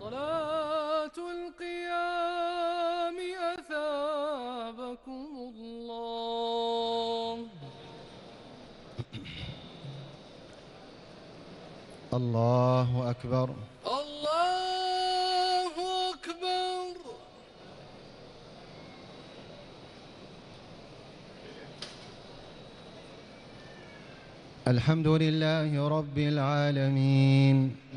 صلاة القيام أثابكم الله. الله أكبر. الله أكبر. الحمد لله رب العالمين.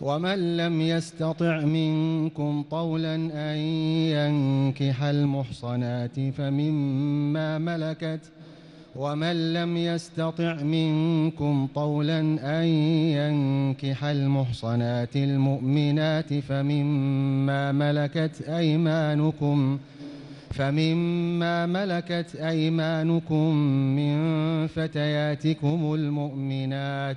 ومن لم يستطع منكم طولا أن ينكح المحصنات فمما ملكت ومن لم يستطع منكم طولا أن ينكح المحصنات المؤمنات فمما ملكت أيمانكم فمما ملكت أيمانكم من فتياتكم المؤمنات.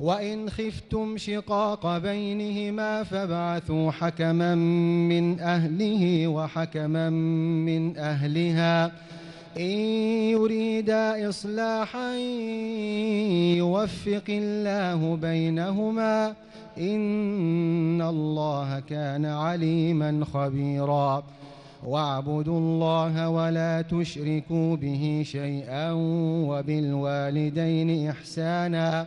وإن خفتم شقاق بينهما فابعثوا حكما من أهله وحكما من أهلها. إن يريدا إصلاحا يوفق الله بينهما. إن الله كان عليما خبيرا. واعبدوا الله ولا تشركوا به شيئا وبالوالدين إحسانا.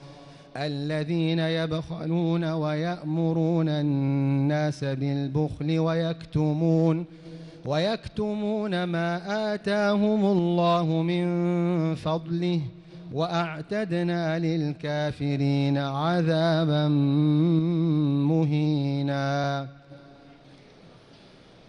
الذين يبخلون ويأمرون الناس بالبخل ويكتمون ويكتمون ما آتاهم الله من فضله وأعتدنا للكافرين عذابا مهينا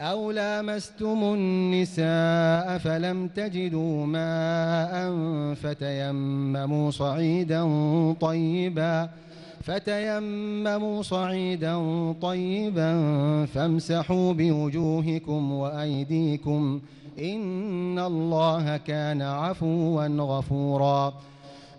أو لامستم النساء فلم تجدوا ماء فتيمموا صعيدا طيبا فتيمموا صعيدا طيبا فامسحوا بوجوهكم وأيديكم إن الله كان عفوا غفورا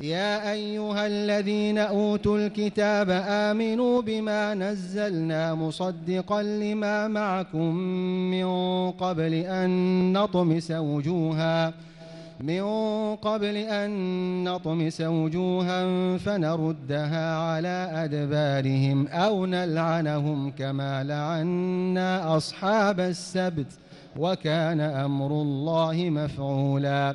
يا أيها الذين أوتوا الكتاب آمنوا بما نزلنا مصدقا لما معكم من قبل أن نطمس وجوها من قبل أن نطمس وجوها فنردها على أدبارهم أو نلعنهم كما لعنا أصحاب السبت وكان أمر الله مفعولاً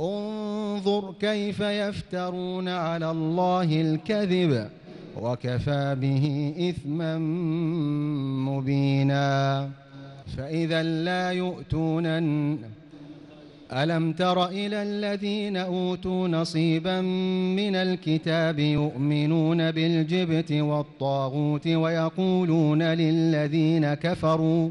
انظر كيف يفترون على الله الكذب وكفى به إثما مبينا. فإذا لا يؤتون ألم تر إلى الذين أوتوا نصيبا من الكتاب يؤمنون بالجبت والطاغوت ويقولون للذين كفروا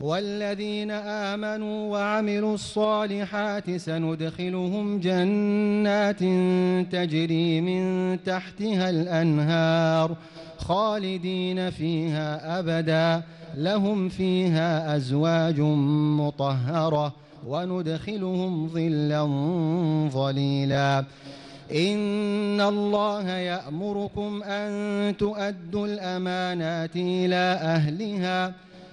والذين آمنوا وعملوا الصالحات سندخلهم جنات تجري من تحتها الأنهار خالدين فيها أبداً. لهم فيها أزواج مطهرة وندخلهم ظلا ظليلا. إن الله يأمركم أن تؤدوا الأمانات إلى أهلها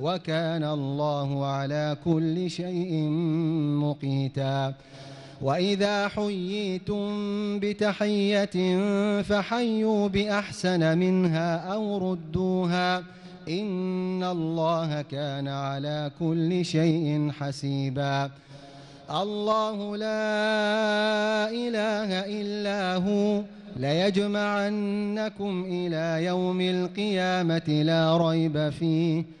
وكان الله على كل شيء مقيتا. وإذا حييتم بتحية فحيوا بأحسن منها أو ردوها. إن الله كان على كل شيء حسيبا. الله لا إله إلا هو. ليجمعنكم إلى يوم القيامة لا ريب فيه.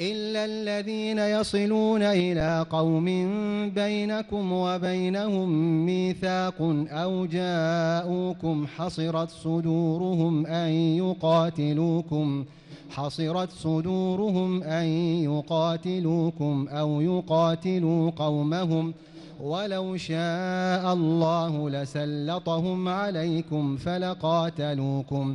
إلا الذين يصلون إلى قوم بينكم وبينهم ميثاق أو جاءوكم حصرت صدورهم أن يقاتلوكم ۖ حصرت صدورهم أن يقاتلوكم أو يقاتلوا قومهم ولو شاء الله لسلطهم عليكم فلقاتلوكم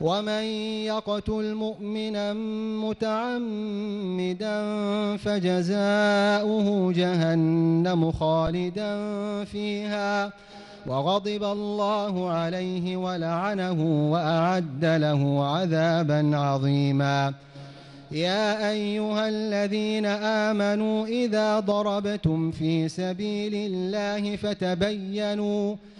ومن يقتل مؤمنا متعمدا فجزاؤه جهنم خالدا فيها وغضب الله عليه ولعنه وأعد له عذابا عظيما. يا أيها الذين آمنوا إذا ضربتم في سبيل الله فتبينوا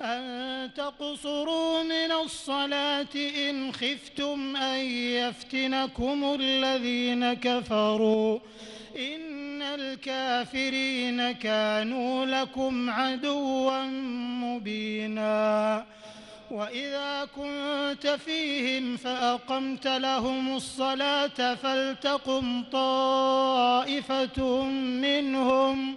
أن تقصروا من الصلاة إن خفتم أن يفتنكم الذين كفروا. إن الكافرين كانوا لكم عدوا مبينا. وإذا كنت فيهم فأقمت لهم الصلاة فلتقم طائفة منهم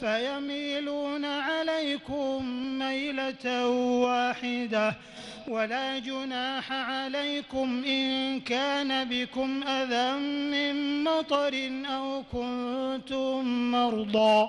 فيميلون عليكم ميلة واحدة ولا جناح عليكم إن كان بكم أذى من مطر أو كنتم مرضى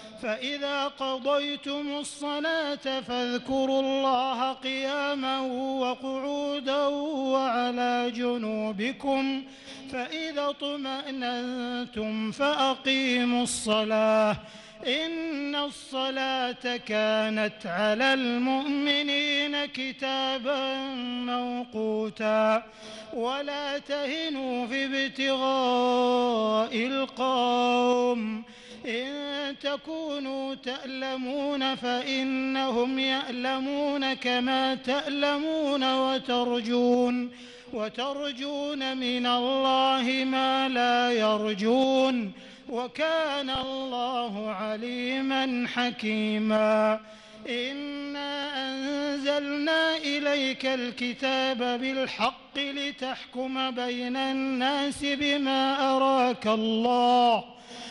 فإذا قضيتم الصلاة فاذكروا الله قياما وقعودا وعلى جنوبكم فإذا اطمأننتم فأقيموا الصلاة. إن الصلاة كانت على المؤمنين كتابا موقوتا. ولا تهنوا في ابتغاء القوم. إن تكونوا تألمون فإنهم يألمون كما تألمون وترجون وترجون من الله ما لا يرجون وكان الله عليما حكيما. إنا أنزلنا إليك الكتاب بالحق لتحكم بين الناس بما أراك الله.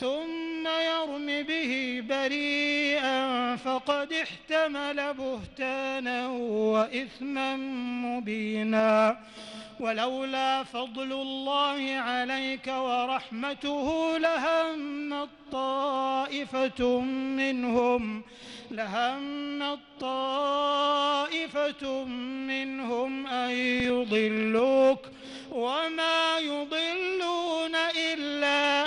ثم يرم به بريئا فقد احتمل بهتانا وإثما مبينا. ولولا فضل الله عليك ورحمته لهم طائفة منهم لهم طائفة منهم أن يضلوك. وما يضلون إلا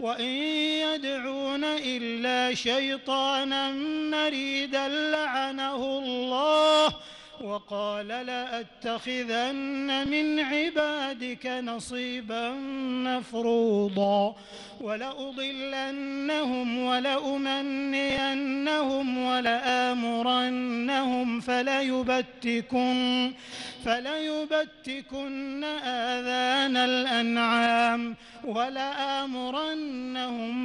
وإن يدعون إلا شيطانا مريدا لعنه الله. وقال لأتخذن من عبادك نصيبا مفروضا ولأضلنهم ولأمنينهم ولآمرنهم فليبتكن فليبتكن آذان الأنعام ولآمرنهم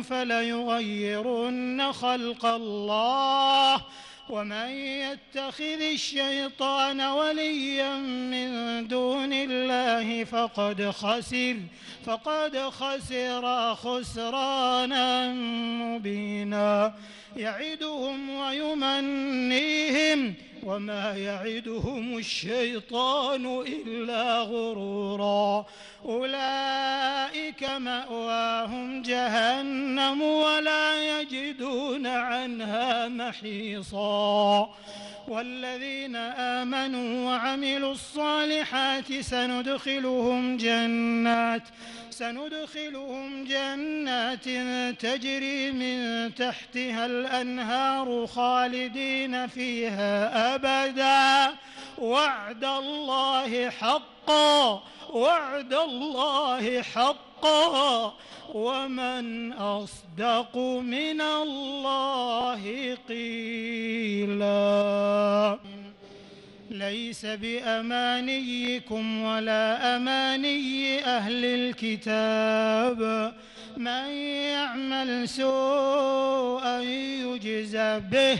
فليغيرن خلق الله ومن يتخذ الشيطان وليا من دون الله فقد خسر فقد خسر خسرانا مبينا. يعدهم ويمنيهم وما يعدهم الشيطان إلا غرورا. أولئك مأواهم جهنم ولا يجدون عنها محيصا. والذين آمنوا وعملوا الصالحات سندخلهم جنات سندخلهم جنات تجري من تحتها الأنهار خالدين فيها أبدا. وعد الله حقا وعد الله حقا. ومن أصدق من الله قيلا ليس بأمانيكم ولا أماني أهل الكتاب من يعمل سوءا يجزى به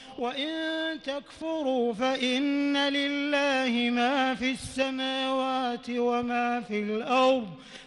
وإن تكفروا فإن لله ما في السماوات وما في الأرض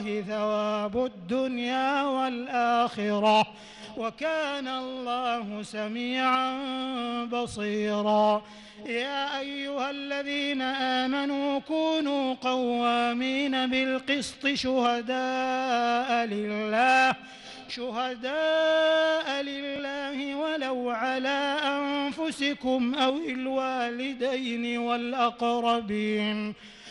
ثواب الدنيا والآخرة وكان الله سميعا بصيرا. يا أيها الذين آمنوا كونوا قوامين بالقسط شهداء لله شهداء لله ولو على أنفسكم أو الوالدين والأقربين.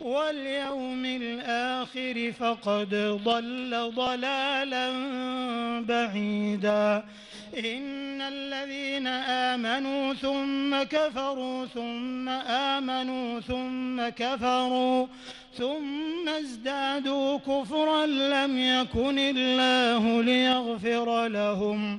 واليوم الآخر فقد ضل ضلالا بعيدا. إن الذين آمنوا ثم كفروا ثم آمنوا ثم كفروا ثم ازدادوا كفرا لم يكن الله ليغفر لهم.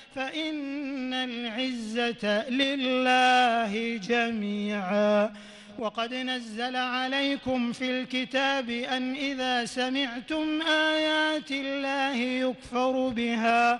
فإن العزة لله جميعا. وقد نزل عليكم في الكتاب أن إذا سمعتم آيات الله يكفر بها.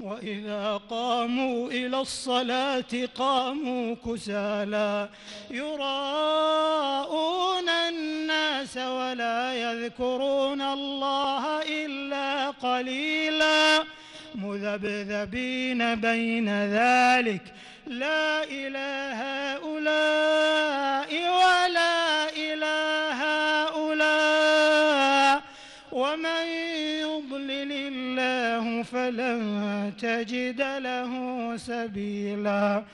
وإذا قاموا إلى الصلاة قاموا كسالى يراءون الناس ولا يذكرون الله إلا قليلا مذبذبين بين ذلك لا إله هؤلاء ولا إله هؤلاء ومن الله فلن تجد له سبيلا.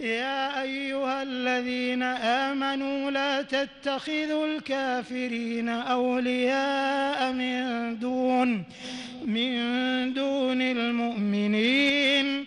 يا أيها الذين آمنوا لا تتخذوا الكافرين أولياء من دون من دون المؤمنين.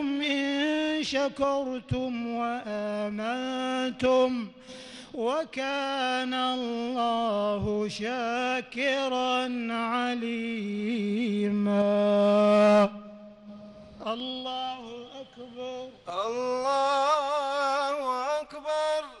بعذابكم إن شكرتم وآمنتم وكان الله شاكرا عليما. الله أكبر. الله أكبر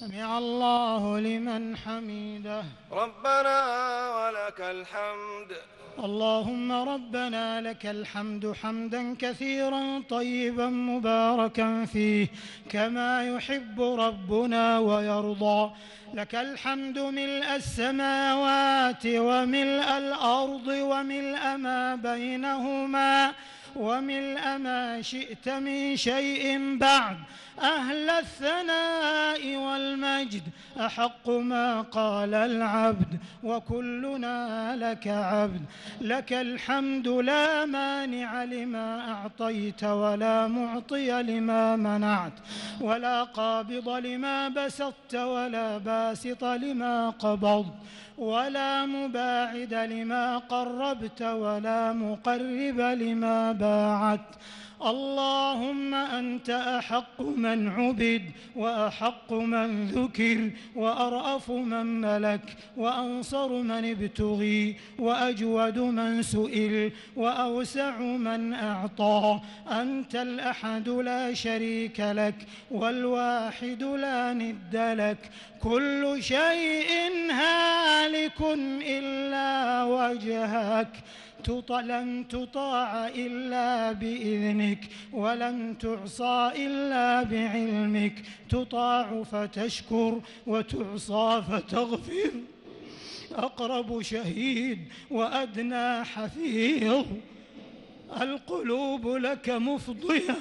سمع الله لمن حمده. ربنا ولك الحمد. اللهم ربنا لك الحمد حمدا كثيرا طيبا مباركا فيه. كما يحب ربنا ويرضى. لك الحمد ملء السماوات وملء الأرض وملء ما بينهما. وملء ما شئت من شيء بعد. أهل الثناء والمجد أحق ما قال العبد وكلنا لك عبد. لك الحمد لا مانع لما أعطيت ولا معطي لما منعت. ولا قابض لما بسطت ولا باسط لما قبضت. ولا مباعد لما قربت ولا مقرب لما باعدت اللهم أنت أحق من عبد وأحق من ذكر وأرأف من ملك وأنصر من ابتغي وأجود من سئل وأوسع من أعطى أنت الأحد لا شريك لك والواحد لا ند لك كل شيء هالك إلا وجهك لن تطاع إلا بإذنك ولن تعصى إلا بعلمك. تطاع فتشكر وتعصى فتغفر. أقرب شهيد وأدنى حفيظ. القلوب لك مفضية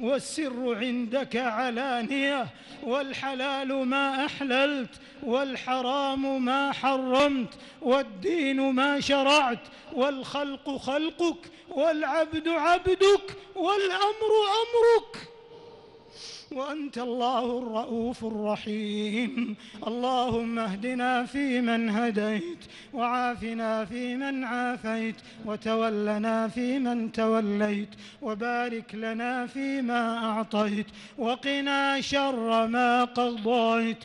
والسر عندك علانية والحلال ما أحللت والحرام ما حرمت والدين ما شرعت والخلق خلقك والعبد عبدك والأمر أمرك وأنت الله الرؤوف الرحيم. اللهم اهدنا فيمن هديت وعافنا فيمن عافيت وتولنا فيمن توليت وبارك لنا فيما أعطيت وقنا شر ما قضيت.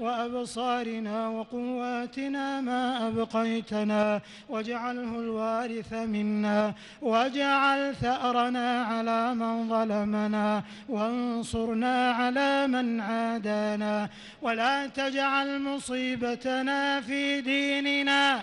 وأبصارنا وقواتنا ما أبقيتنا واجعله الوارث منا واجعل ثأرنا على من ظلمنا وانصرنا على من عادانا. ولا تجعل مصيبتنا في ديننا.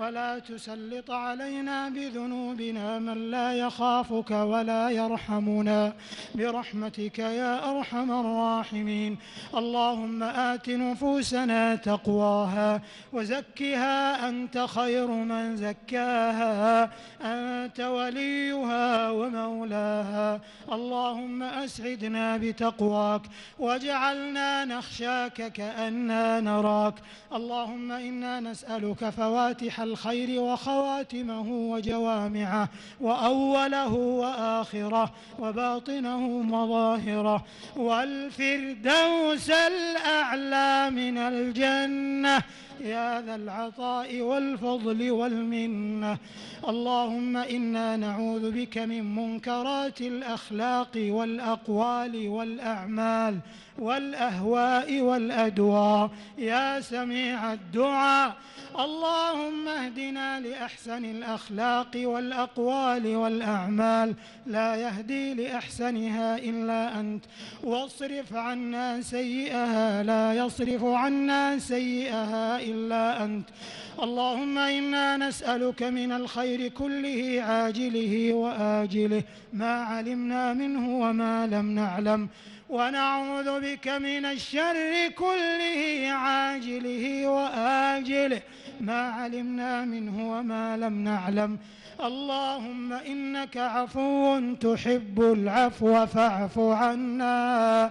ولا تسلط علينا بذنوبنا من لا يخافك ولا يرحمنا. برحمتك يا أرحم الراحمين. اللهم آت نفوسنا تقواها وزكها أنت خير من زكاها. أنت وليها ومولاها. اللهم أسعدنا بتقواك واجعلنا نخشاك كأننا نراك. اللهم إنا نسألك فواتح الخير وخواتمه وجوامعه وأوله وآخره وباطنه وظاهره. والفردوس الأعلى من الجنة يا ذا العطاء والفضل والمنة. اللهم إنا نعوذ بك من منكرات الأخلاق والأقوال والأعمال والأهواء والأدواء. يا سميع الدعاء. اللهم اهدنا لأحسن الأخلاق والأقوال والأعمال. لا يهدي لأحسنها إلا أنت. واصرف عنا سيئها. لا يصرف عنا سيئها إلا أنت. اللهم إنا نسألك من الخير كله عاجله وآجله ما علمنا منه وما لم نعلم. ونعوذ بك من الشر كله عاجله وآجله ما علمنا منه وما لم نعلم. اللهم إنك عفو تحب العفو فاعف عنا.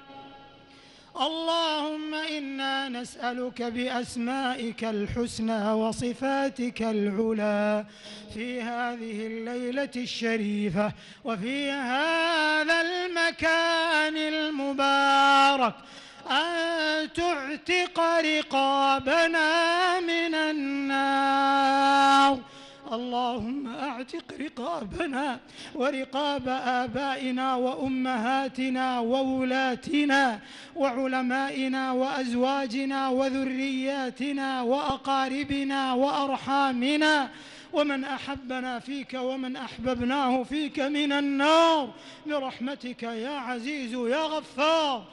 اللهم إنا نسألك بأسمائك الحسنى وصفاتك العلى في هذه الليلة الشريفة وفي هذا المكان المبارك أن تعتق رقابنا من النار اللهم أعتق رقابنا ورقاب آبائنا وأمهاتنا وولاتنا وعلمائنا وأزواجنا وذرياتنا وأقاربنا وأرحامنا ومن أحبنا فيك ومن أحببناه فيك من النار. برحمتك يا عزيز يا غفار.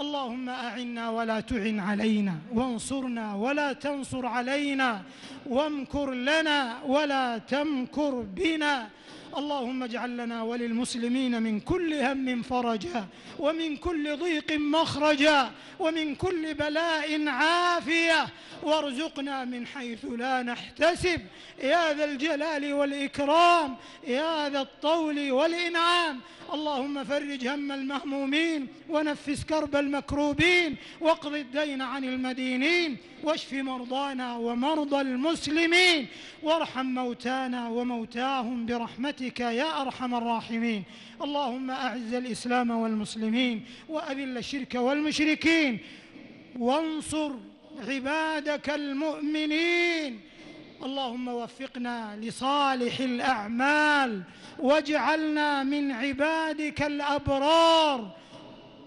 اللهم أعنا ولا تعن علينا وانصرنا ولا تنصر علينا وامكر لنا ولا تمكر بنا. اللهم اجعل لنا وللمسلمين من كل هم فرجا ومن كل ضيق مخرجا ومن كل بلاء عافية. وارزقنا من حيث لا نحتسب. يا ذا الجلال والإكرام يا ذا الطول والإنعام. اللهم فرج هم المهمومين ونفس كرب المكروبين. واقض الدين عن المدينين. واشف مرضانا ومرضى المسلمين. وارحم موتانا وموتاهم برحمتك يا أرحم الراحمين. اللهم أعز الإسلام والمسلمين وأذل الشرك والمشركين. وانصر عبادك المؤمنين. اللهم وفقنا لصالح الأعمال واجعلنا من عبادك الأبرار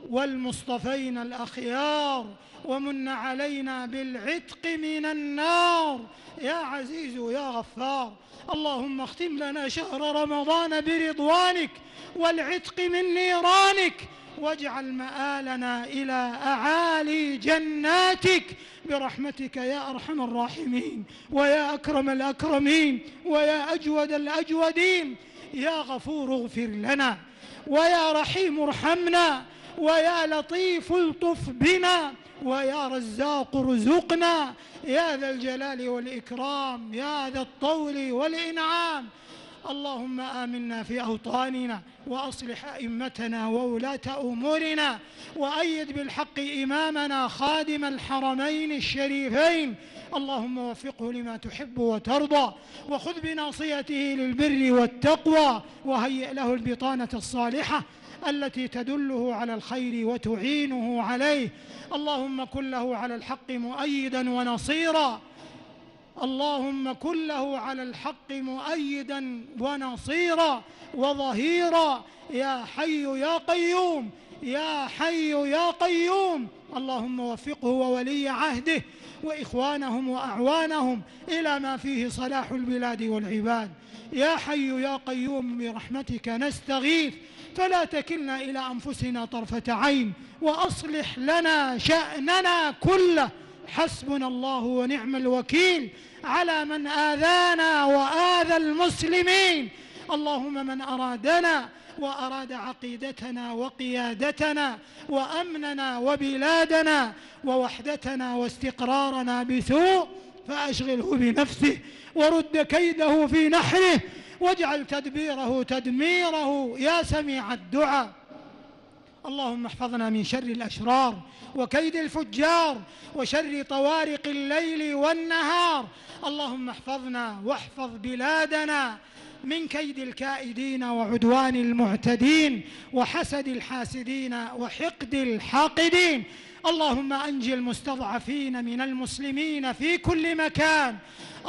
والمصطفين الأخيار. ومن علينا بالعتق من النار. يا عزيز يا غفار اللهم اختم لنا شهر رمضان برضوانك والعتق من نيرانك واجعل مآلنا إلى أعالي جناتك. برحمتك يا أرحم الراحمين ويا أكرم الأكرمين ويا أجود الأجودين. يا غفور اغفر لنا ويا رحيم ارحمنا ويا لطيف الطف بنا. ويا رزاق ارزقنا يا ذا الجلال والإكرام يا ذا الطول والإنعام. اللهم آمنا في أوطاننا وأصلح أئمتنا وولاة أمورنا وأيد بالحق إمامنا خادم الحرمين الشريفين. اللهم وفقه لما تحب وترضى وخذ بناصيته للبر والتقوى وهيئ له البطانة الصالحة التي تدله على الخير وتعينه عليه. اللهم كن له على الحق مؤيدا ونصيرا. اللهم كن له على الحق مؤيدا ونصيرا وظهيرا. يا حي يا قيوم يا حي يا قيوم. اللهم وفقه وولي عهده وإخوانهم وأعوانهم إلى ما فيه صلاح البلاد والعباد. يا حي يا قيوم برحمتك نستغيث. فلا تكلنا إلى أنفسنا طرفة عين وأصلح لنا شأننا كله. حسبنا الله ونعم الوكيل على من آذانا وآذى المسلمين. اللهم من أرادنا وأراد عقيدتنا وقيادتنا وأمننا وبلادنا ووحدتنا واستقرارنا بسوء فأشغله بنفسه ورد كيده في نحره واجعل تدبيره تدميره يا سميع الدعاء. اللهم احفظنا من شر الأشرار وكيد الفجار وشر طوارق الليل والنهار. اللهم احفظنا واحفظ بلادنا من كيد الكائدين وعدوان المعتدين وحسد الحاسدين وحقد الحاقدين. اللهم انج المستضعفين من المسلمين في كل مكان.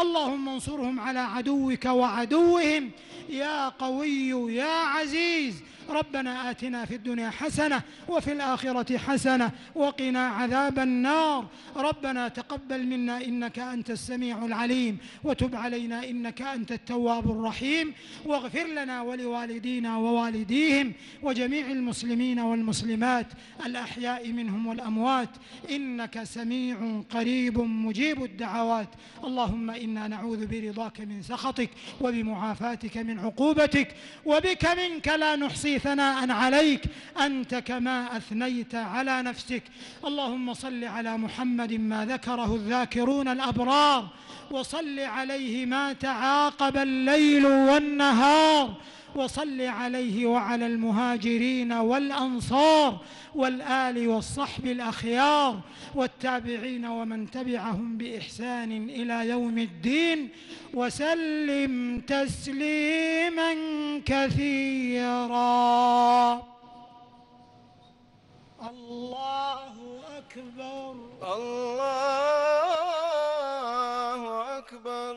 اللهم انصرهم على عدوك وعدوهم. يا قوي يا عزيز ربنا آتنا في الدنيا حسنة وفي الآخرة حسنة وقنا عذاب النار. ربنا تقبل منا إنك أنت السميع العليم وتب علينا إنك أنت التواب الرحيم. واغفر لنا ولوالدينا ووالديهم وجميع المسلمين والمسلمات الأحياء منهم والأموات. إنك سميع قريب مجيب الدعوات. اللهم إنا نعوذ برضاك من سخطك وبمعافاتك من عقوبتك وبك منك لا نحصي ثناء عليك أنت كما أثنيت على نفسك. اللهم صل على محمد ما ذكره الذاكرون الأبرار وصل عليه ما تعاقب الليل والنهار. وصل عليه وعلى المهاجرين والأنصار والآل والصحب الأخيار والتابعين ومن تبعهم بإحسان إلى يوم الدين وسلم تسليما كثيرا. الله أكبر. الله أكبر.